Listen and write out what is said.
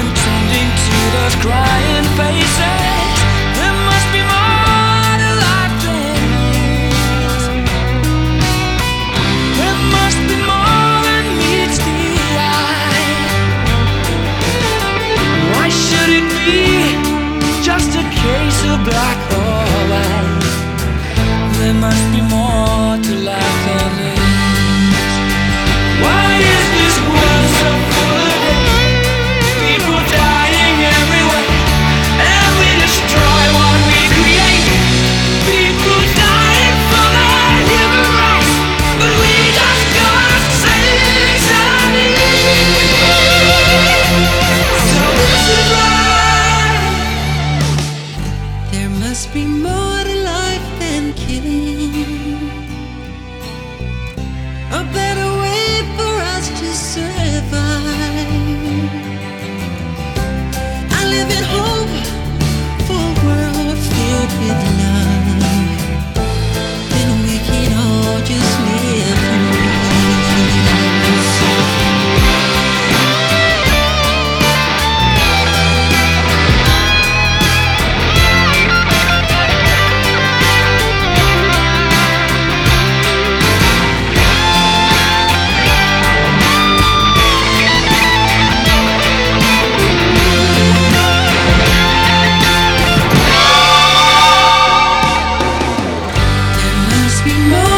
and turning to those crying faces. There must be more to life than. There must be more than meets the eye. Why should it be just a case of black or white? There must be more to life. with me. be more.